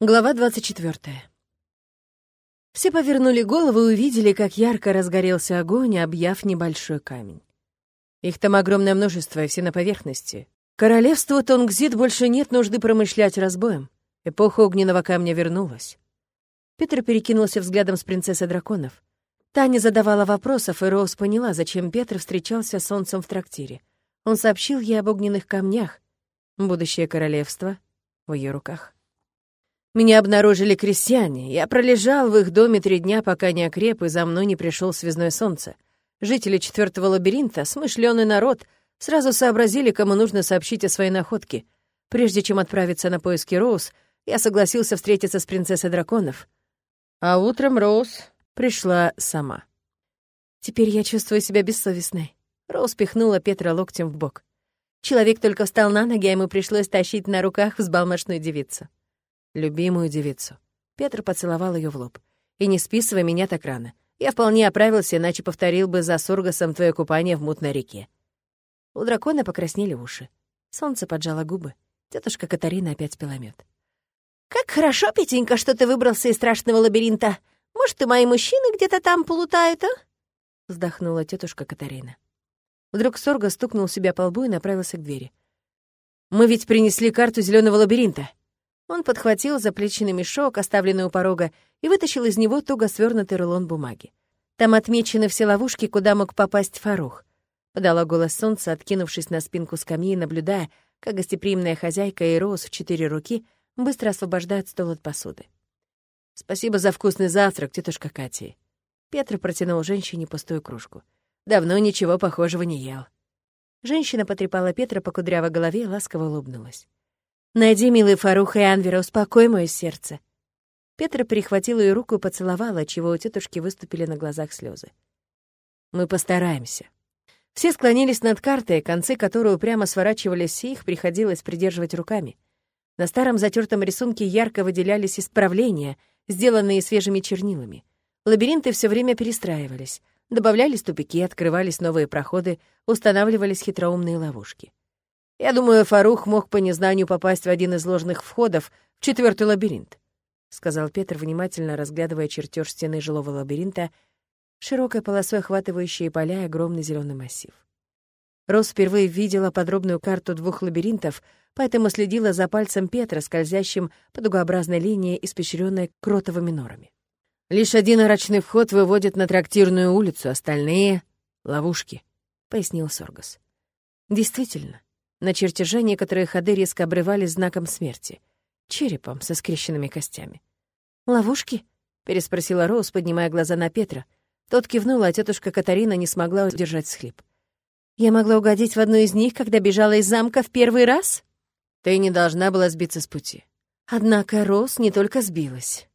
Глава 24. Все повернули головы и увидели, как ярко разгорелся огонь, объяв небольшой камень. Их там огромное множество, и все на поверхности. Королевству Тонгзит больше нет нужды промышлять разбоем. Эпоха огненного камня вернулась. Петр перекинулся взглядом с принцессой драконов. Таня задавала вопросов, и Роуз поняла, зачем Петр встречался с солнцем в трактире. Он сообщил ей об огненных камнях. Будущее королевство в ее руках. Меня обнаружили крестьяне. Я пролежал в их доме три дня, пока не окреп, и за мной не пришел связное солнце. Жители четвертого лабиринта, смышленый народ, сразу сообразили, кому нужно сообщить о своей находке. Прежде чем отправиться на поиски Роуз, я согласился встретиться с принцессой драконов. А утром Роуз пришла сама. Теперь я чувствую себя бессовестной. Роуз пихнула Петра локтем в бок. Человек только встал на ноги, а ему пришлось тащить на руках взбалмошную девицу любимую девицу. Петр поцеловал ее в лоб. «И не списывай меня так рано. Я вполне оправился, иначе повторил бы за Сургасом твое купание в мутной реке». У дракона покраснели уши. Солнце поджало губы. Тетушка Катарина опять пила мед. «Как хорошо, Петенька, что ты выбрался из страшного лабиринта. Может, и мои мужчины где-то там полутают, а?» Вздохнула тетушка Катарина. Вдруг Сорга стукнул себя по лбу и направился к двери. «Мы ведь принесли карту зеленого лабиринта. Он подхватил заплеченный мешок, оставленный у порога, и вытащил из него туго свернутый рулон бумаги. Там отмечены все ловушки, куда мог попасть Фарух. Подала голос солнца, откинувшись на спинку скамьи, наблюдая, как гостеприимная хозяйка и Роуз в четыре руки быстро освобождают стол от посуды. «Спасибо за вкусный завтрак, тетушка Катя». Петр протянул женщине пустую кружку. «Давно ничего похожего не ел». Женщина потрепала Петра по кудрявой голове и ласково улыбнулась. Найди, милый Фарух и Анвера, успокой мое сердце. Петра перехватила ее руку и поцеловала, чего у тетушки выступили на глазах слезы. Мы постараемся. Все склонились над картой, концы которой упрямо сворачивались, и их приходилось придерживать руками. На старом затертом рисунке ярко выделялись исправления, сделанные свежими чернилами. Лабиринты все время перестраивались, добавлялись тупики, открывались новые проходы, устанавливались хитроумные ловушки. Я думаю, Фарух мог по незнанию попасть в один из ложных входов в четвертый лабиринт», — сказал Петр, внимательно разглядывая чертеж стены жилого лабиринта, широкой полосой охватывающей поля и огромный зеленый массив. Рос впервые видела подробную карту двух лабиринтов, поэтому следила за пальцем Петра, скользящим по дугообразной линии, испещренной кротовыми норами. «Лишь один арочный вход выводит на трактирную улицу, остальные — ловушки», — пояснил Соргас. Действительно, на чертеже некоторые ходы резко обрывались знаком смерти. Черепом со скрещенными костями. «Ловушки?» — переспросила Роуз, поднимая глаза на Петра. Тот кивнул, а тетушка Катарина не смогла удержать схлип. «Я могла угодить в одну из них, когда бежала из замка в первый раз?» «Ты не должна была сбиться с пути». Однако Роуз не только сбилась,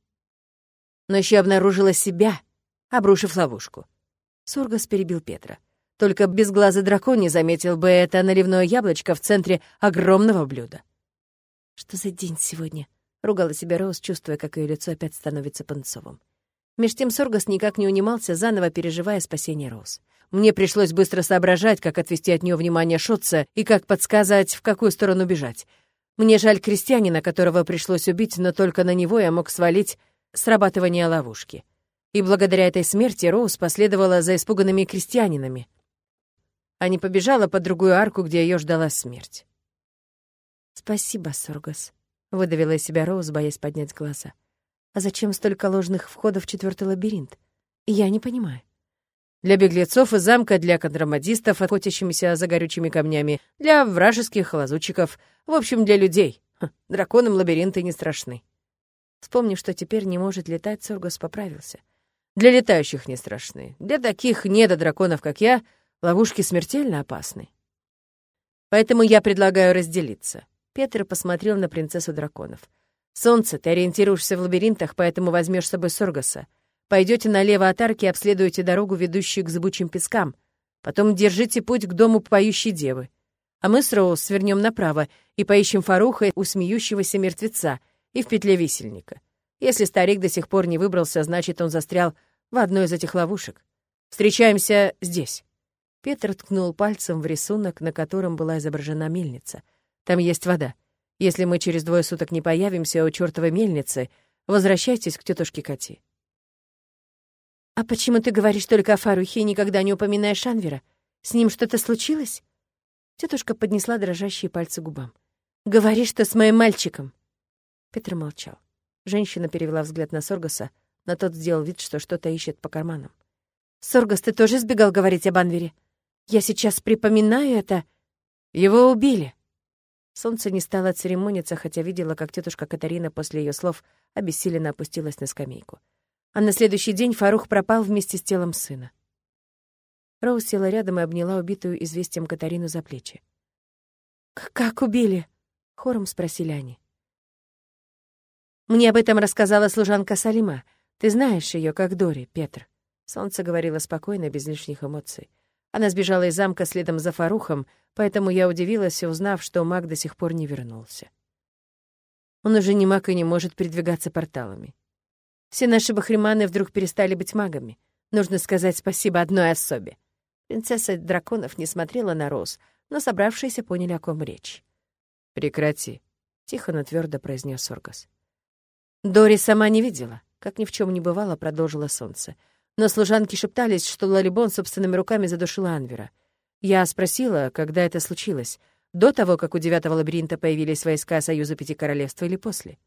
но еще обнаружила себя, обрушив ловушку. Сургас перебил Петра. Только безглазый дракон не заметил бы это наливное яблочко в центре огромного блюда. «Что за день сегодня?» — ругала себя Роуз, чувствуя, как ее лицо опять становится пунцовым. Меж тем Соргас никак не унимался, заново переживая спасение Роуз. Мне пришлось быстро соображать, как отвести от нее внимание Шотца и как подсказать, в какую сторону бежать. Мне жаль крестьянина, которого пришлось убить, но только на него я мог свалить срабатывание ловушки. И благодаря этой смерти Роуз последовала за испуганными крестьянинами, а не побежала по другую арку, где ее ждала смерть. «Спасибо, Соргас», — выдавила из себя Роуз, боясь поднять глаза. «А зачем столько ложных входов в четвертый лабиринт? Я не понимаю». Для беглецов из замка, для контрабандистов, охотящимися за горючими камнями, для вражеских лазутчиков, в общем, для людей. Ха, драконам лабиринты не страшны. Вспомнив, что теперь не может летать, Соргас поправился. Для летающих не страшны. Для таких недодраконов, как я, Ловушки смертельно опасны. Поэтому я предлагаю разделиться. Петр посмотрел на принцессу драконов. Солнце, ты ориентируешься в лабиринтах, поэтому возьмешь с собой Соргаса. Пойдете налево от арки и обследуете дорогу, ведущую к зыбучим пескам. Потом держите путь к дому поющей девы. А мы с Роуз свернем направо и поищем Фаруха у смеющегося мертвеца и в петле висельника. Если старик до сих пор не выбрался, значит, он застрял в одной из этих ловушек. Встречаемся здесь. Петр ткнул пальцем в рисунок, на котором была изображена мельница. «Там есть вода. Если мы через двое суток не появимся у чертовой мельницы, возвращайтесь к тетушке Кати. «А почему ты говоришь только о Фарухе и никогда не упоминаешь Анвера? С ним что-то случилось?» Тетушка поднесла дрожащие пальцы губам. «Говори, что с моим мальчиком!» Петр молчал. Женщина перевела взгляд на Соргаса, но тот сделал вид, что что-то ищет по карманам. «Соргас, ты тоже сбегал говорить об Анвере? Я сейчас припоминаю это. Его убили!» Солнце не стало церемониться, хотя видела, как тетушка Катарина после ее слов обессиленно опустилась на скамейку. А на следующий день Фарух пропал вместе с телом сына. Роуз села рядом и обняла убитую известием Катарину за плечи. «Как убили?» — хором спросили они. «Мне об этом рассказала служанка Салима. Ты знаешь ее как Дори, Петр». Солнце говорило спокойно, без лишних эмоций. Она сбежала из замка следом за Фарухом, поэтому я удивилась, узнав, что маг до сих пор не вернулся. Он уже не маг и не может передвигаться порталами. Все наши бахриманы вдруг перестали быть магами. Нужно сказать спасибо одной особе. Принцесса драконов не смотрела на Роз, но собравшиеся поняли, о ком речь. «Прекрати», — тихо, но твердо произнес Соргас. Дори сама не видела, как ни в чем не бывало, продолжила солнце. Но служанки шептались, что Лалибон собственными руками задушила Анвера. Я спросила, когда это случилось, до того, как у девятого лабиринта появились войска Союза Пяти Королевств или после.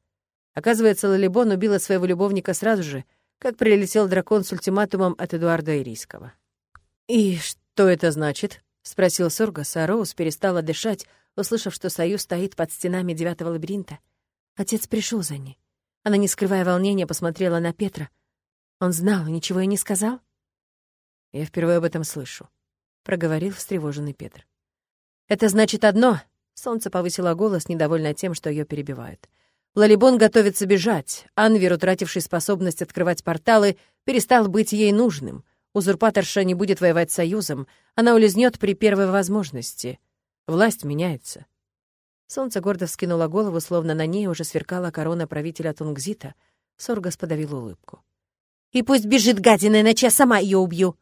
Оказывается, Лалибон убила своего любовника сразу же, как прилетел дракон с ультиматумом от Эдуарда Ирийского. «И что это значит?» — спросил Соргас, а Роуз перестала дышать, услышав, что Союз стоит под стенами девятого лабиринта. Отец пришел за ней. Она, не скрывая волнения, посмотрела на Петра. Он знал и ничего и не сказал? «Я впервые об этом слышу», — проговорил встревоженный Петр. «Это значит одно», — солнце повысило голос, недовольно тем, что ее перебивают. Лалибон готовится бежать. Анвер, утративший способность открывать порталы, перестал быть ей нужным. Узурпаторша не будет воевать с Союзом. Она улизнет при первой возможности. Власть меняется. Солнце гордо вскинуло голову, словно на ней уже сверкала корона правителя Тунгзита. Соргас подавил улыбку. «И пусть бежит гадина, иначе я сама ее убью!»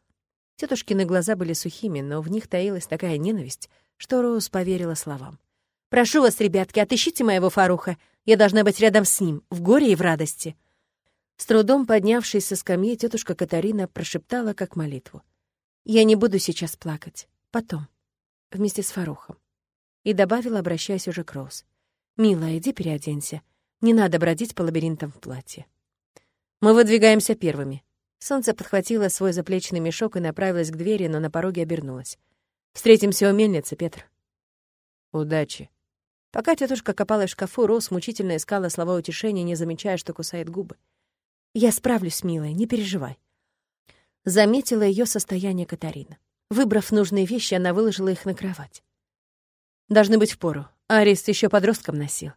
Тетушкины глаза были сухими, но в них таилась такая ненависть, что Роуз поверила словам. «Прошу вас, ребятки, отыщите моего Фаруха. Я должна быть рядом с ним, в горе и в радости». С трудом поднявшись со скамьи, тетушка Катарина прошептала как молитву. «Я не буду сейчас плакать. Потом. Вместе с Фарухом». И добавила, обращаясь уже к Роуз. «Милая, иди переоденься. Не надо бродить по лабиринтам в платье». «Мы выдвигаемся первыми». Солнце подхватило свой заплечный мешок и направилось к двери, но на пороге обернулась. «Встретимся у мельницы, Петр». «Удачи», Пока тетушка копала в шкафу, Роуз мучительно искала слова утешения, не замечая, что кусает губы. «Я справлюсь, милая, не переживай». Заметила ее состояние Катарина. Выбрав нужные вещи, она выложила их на кровать. «Должны быть впору. Арест еще подростком носил».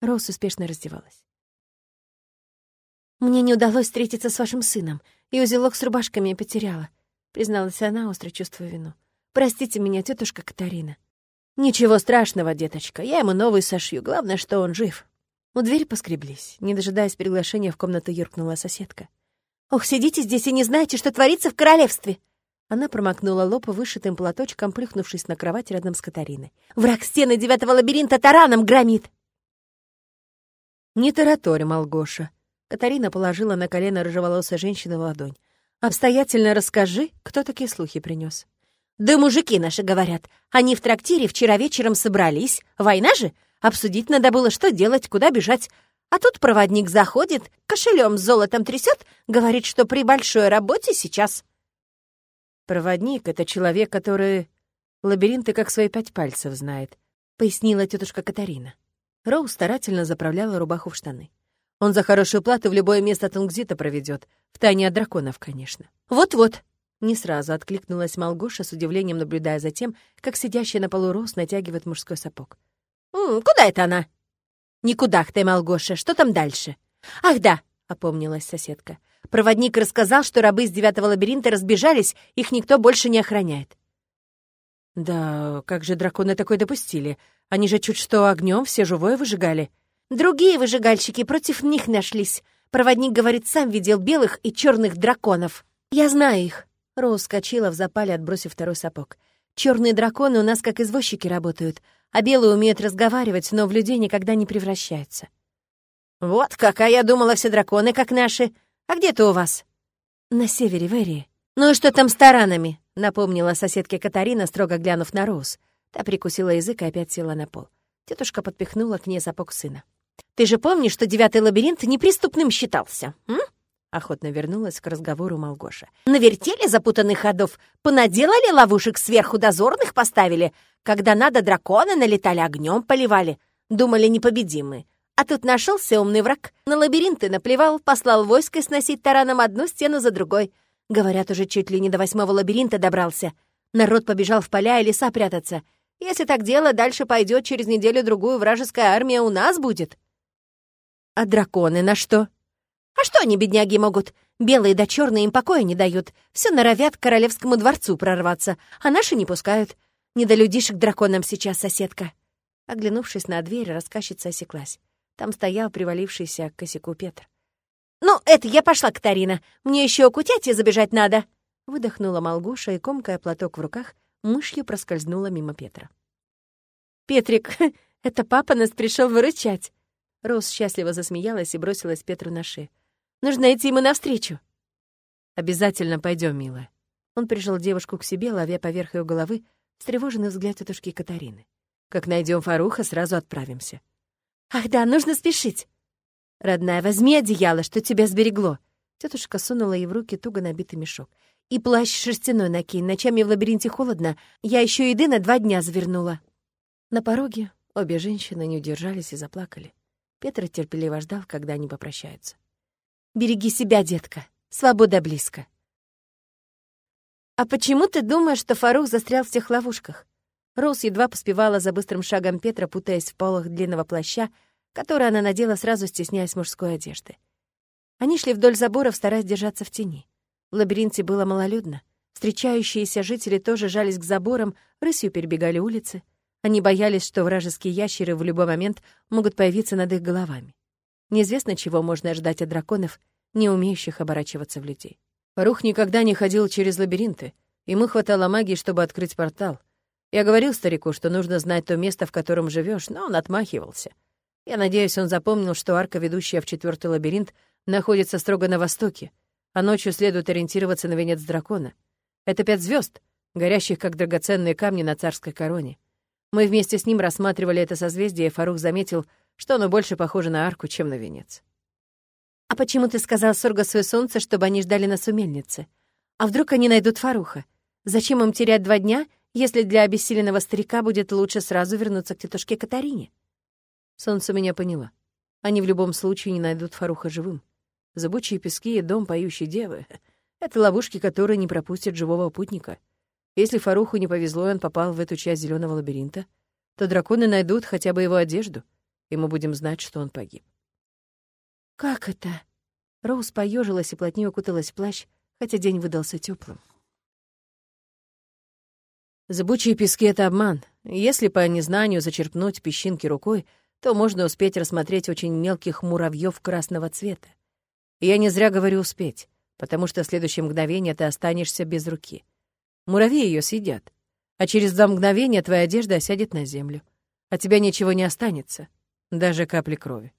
Роуз успешно раздевалась. «Мне не удалось встретиться с вашим сыном, и узелок с рубашками я потеряла», — призналась она, остро чувствуя вину. «Простите меня, тетушка Катарина». «Ничего страшного, деточка, я ему новый сошью, главное, что он жив». У двери поскреблись. Не дожидаясь приглашения, в комнату юркнула соседка. «Ох, сидите здесь и не знаете, что творится в королевстве!» Она промокнула лоб вышитым платочком, плюхнувшись на кровать рядом с Катариной. «Враг стены девятого лабиринта тараном громит!» «Не тараторь, Малгоша!» Катарина положила на колено рыжеволосой женщины ладонь. «Обстоятельно расскажи, кто такие слухи принес. Да мужики наши говорят. Они в трактире вчера вечером собрались. Война же? Обсудить надо было, что делать, куда бежать. А тут проводник заходит, кошелем с золотом трясет, говорит, что при большой работе сейчас. Проводник — это человек, который лабиринты как свои пять пальцев знает, — пояснила тетушка Катарина. Роу старательно заправляла рубаху в штаны. Он за хорошую плату в любое место Тунгзита проведет, в тайне от драконов, конечно. Вот-вот, не сразу откликнулась Малгоша, с удивлением наблюдая за тем, как сидящая на полу Рос натягивает мужской сапог. «М, «Куда это она?» «Никуда ты, Малгоша. Что там дальше?» «Ах, да!» — опомнилась соседка. «Проводник рассказал, что рабы из девятого лабиринта разбежались, их никто больше не охраняет». «Да, как же драконы такой допустили? Они же чуть что огнем все живое выжигали». «Другие выжигальщики против них нашлись. Проводник, говорит, сам видел белых и черных драконов. Я знаю их. Роуз скочила в запале, отбросив второй сапог. Черные драконы у нас как извозчики работают. а белые умеют разговаривать, но в людей никогда не превращаются. Вот какая я думала, все драконы как наши. А где ты у вас? На севере Верии. Ну и что там с таранами? Напомнила соседке Катарина, строго глянув на Роуз. Та прикусила язык и опять села на пол. Тетушка подпихнула к ней сапог сына. «Ты же помнишь, что девятый лабиринт неприступным считался, м?» Охотно вернулась к разговору Малгоша. «Навертели запутанных ходов, понаделали ловушек сверху дозорных поставили. Когда надо, драконы налетали, огнем поливали. Думали, непобедимы. А тут нашелся умный враг. На лабиринты наплевал, послал войско сносить тараном одну стену за другой. Говорят, уже чуть ли не до восьмого лабиринта добрался. Народ побежал в поля и леса прятаться. Если так дело дальше пойдет, через неделю-другую вражеская армия у нас будет. А драконы на что? А что они, бедняги, могут? Белые да черные им покоя не дают. Все норовят к королевскому дворцу прорваться, а наши не пускают. Не до людишек драконам сейчас, соседка. Оглянувшись на дверь, рассказчица осеклась. Там стоял привалившийся к косяку Петр. «Ну, это я пошла, Катарина. Мне еще к утяте забежать надо!» Выдохнула Малгуша и, комкая платок в руках, мышью проскользнула мимо Петра. «Петрик, это папа нас пришел выручать!» Рос счастливо засмеялась и бросилась Петру на шею. «Нужно идти ему навстречу!» «Обязательно пойдем, милая». Он прижал девушку к себе, ловя поверх ее головы встревоженный взгляд тетушки Катарины. «Как найдем Фаруха, сразу отправимся». «Ах да, нужно спешить!» «Родная, возьми одеяло, что тебя сберегло!» Тетушка сунула ей в руки туго набитый мешок. «И плащ шерстяной накинь, ночами в лабиринте холодно. Я еще еды на два дня завернула». На пороге обе женщины не удержались и заплакали. Петр терпеливо ждал, когда они попрощаются. «Береги себя, детка. Свобода близко». «А почему ты думаешь, что Фарух застрял в тех ловушках?» Роуз едва поспевала за быстрым шагом Петра, путаясь в полах длинного плаща, который она надела, сразу стесняясь мужской одежды. Они шли вдоль заборов, стараясь держаться в тени. В лабиринте было малолюдно. Встречающиеся жители тоже жались к заборам, рысью перебегали улицы. Они боялись, что вражеские ящеры в любой момент могут появиться над их головами. Неизвестно, чего можно ожидать от драконов, не умеющих оборачиваться в людей. Рух никогда не ходил через лабиринты. Ему хватало магии, чтобы открыть портал. Я говорил старику, что нужно знать то место, в котором живешь, но он отмахивался. Я надеюсь, он запомнил, что арка, ведущая в четвертый лабиринт, находится строго на востоке, а ночью следует ориентироваться на венец дракона. Это пять звезд, горящих как драгоценные камни на царской короне. Мы вместе с ним рассматривали это созвездие, и Фарух заметил, что оно больше похоже на арку, чем на венец. «А почему ты сказал Соргасу и Солнце, чтобы они ждали нас у мельницы? А вдруг они найдут Фаруха? Зачем им терять два дня, если для обессиленного старика будет лучше сразу вернуться к тетушке Катарине. Солнце меня поняла. Они в любом случае не найдут Фаруха живым. Зыбучие пески и дом поющей девы — это ловушки, которые не пропустят живого путника. Если Фаруху не повезло, и он попал в эту часть зеленого лабиринта, то драконы найдут хотя бы его одежду, и мы будем знать, что он погиб. «Как это?» Роуз поежилась и плотнее укуталась в плащ, хотя день выдался теплым. Зыбучие пески — это обман. Если по незнанию зачерпнуть песчинки рукой, то можно успеть рассмотреть очень мелких муравьев красного цвета. И я не зря говорю «успеть», потому что в следующее мгновение ты останешься без руки. Муравьи ее съедят, а через два мгновения твоя одежда осядет на землю. От тебя ничего не останется, даже капли крови.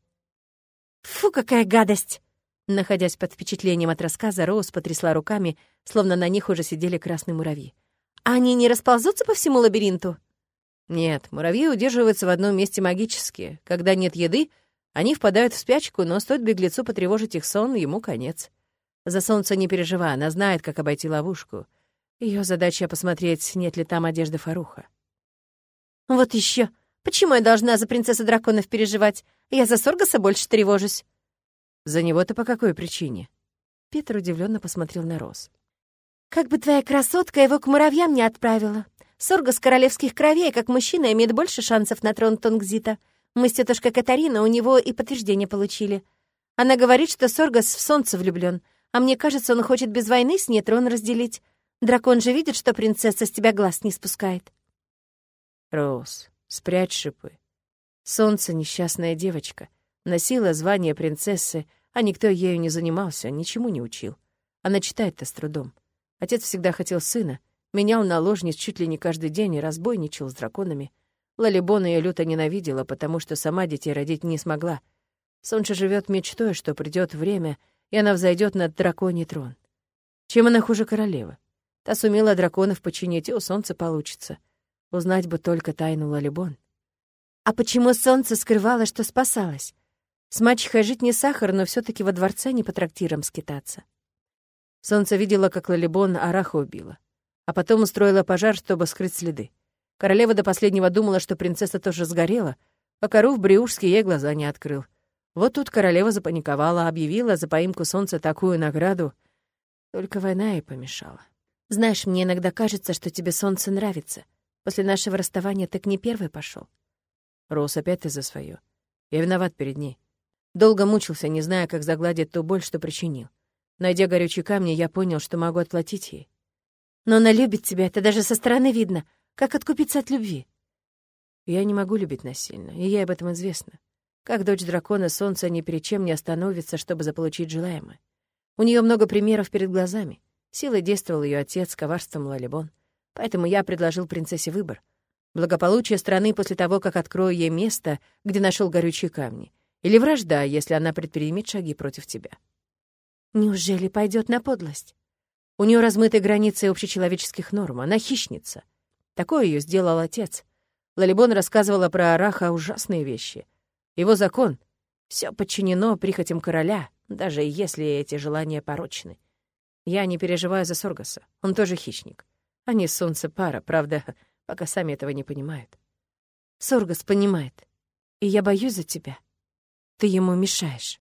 «Фу, какая гадость!» Находясь под впечатлением от рассказа, Роуз потрясла руками, словно на них уже сидели красные муравьи. Они не расползутся по всему лабиринту? Нет, муравьи удерживаются в одном месте магически. Когда нет еды, они впадают в спячку, но стоит беглецу потревожить их сон, ему конец. За солнце не переживай, она знает, как обойти ловушку. Ее задача — посмотреть, нет ли там одежды Фаруха. Вот еще. Почему я должна за принцессу драконов переживать? Я за Соргаса больше тревожусь. За него-то по какой причине? Петр удивленно посмотрел на Роз. Как бы твоя красотка его к муравьям не отправила. Сорга с королевских кровей, как мужчина, имеет больше шансов на трон Тонгзита. Мы с тетушкой Катарина у него и подтверждение получили. Она говорит, что Соргас в солнце влюблен, а мне кажется, он хочет без войны с ней трон разделить. Дракон же видит, что принцесса с тебя глаз не спускает. Роуз, спрячь шипы. Солнце — несчастная девочка. Носила звание принцессы, а никто ею не занимался, ничему не учил. Она читает-то с трудом. Отец всегда хотел сына, менял наложниц чуть ли не каждый день и разбойничал с драконами. Лалибон ее люто ненавидела, потому что сама детей родить не смогла. Сонча живет мечтой, что придет время, и она взойдет над драконий трон. Чем она хуже королевы? Та сумела драконов починить, и у солнца получится. Узнать бы только тайну Лалибон. А почему солнце скрывало, что спасалось? С мачехой жить не сахар, но все таки во дворце не по трактирам скитаться. Солнце видело, как Лалибон Араха убила, а потом устроила пожар, чтобы скрыть следы. Королева до последнего думала, что принцесса тоже сгорела, а Каруф Бриушский ей глаза не открыл. Вот тут королева запаниковала, объявила за поимку солнца такую награду. Только война ей помешала. «Знаешь, мне иногда кажется, что тебе солнце нравится. После нашего расставания ты к ней первый пошел. Рос, опять ты за свое. Я виноват перед ней. Долго мучился, не зная, как загладить ту боль, что причинил. Найдя горючие камни, я понял, что могу отплатить ей. Но она любит тебя, это даже со стороны видно. Как откупиться от любви? Я не могу любить насильно, и ей об этом известно. Как дочь дракона, солнце ни перед чем не остановится, чтобы заполучить желаемое. У нее много примеров перед глазами. Силой действовал ее отец, коварством Лалибон. Поэтому я предложил принцессе выбор. Благополучие страны после того, как открою ей место, где нашел горючие камни. Или вражда, если она предпримет шаги против тебя. Неужели пойдет на подлость? У нее размыты границы общечеловеческих норм. Она хищница. Такое ее сделал отец. Лалибон рассказывала про Араха ужасные вещи. Его закон — все подчинено прихотям короля, даже если эти желания порочны. Я не переживаю за Соргаса, он тоже хищник. Они солнце пара, правда, пока сами этого не понимают. Соргас понимает, и я боюсь за тебя. Ты ему мешаешь.